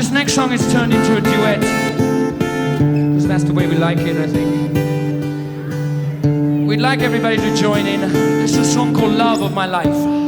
This next song is turned into a duet. Because that's the way we like it, I think. We'd like everybody to join in. This is a song called Love of My Life.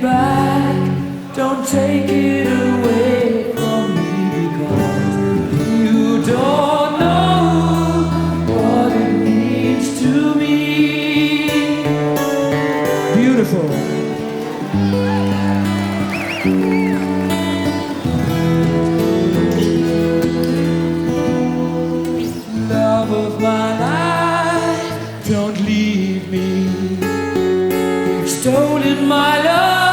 Back. Don't take it away from me because you don't know what it means to me. Beautiful. Love of my life, don't leave me. You've stolen my love,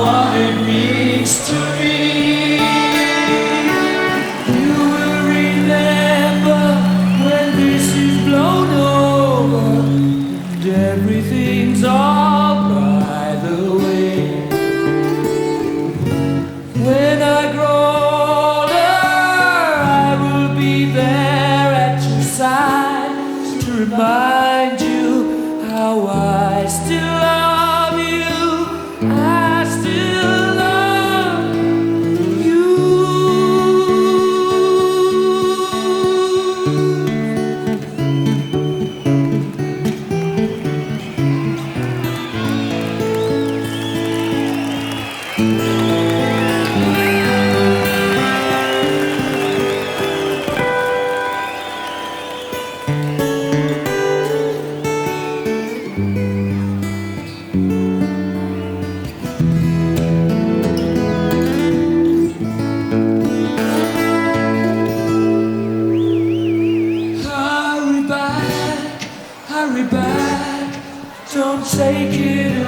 what it means to me. Still carry back. Don't take it.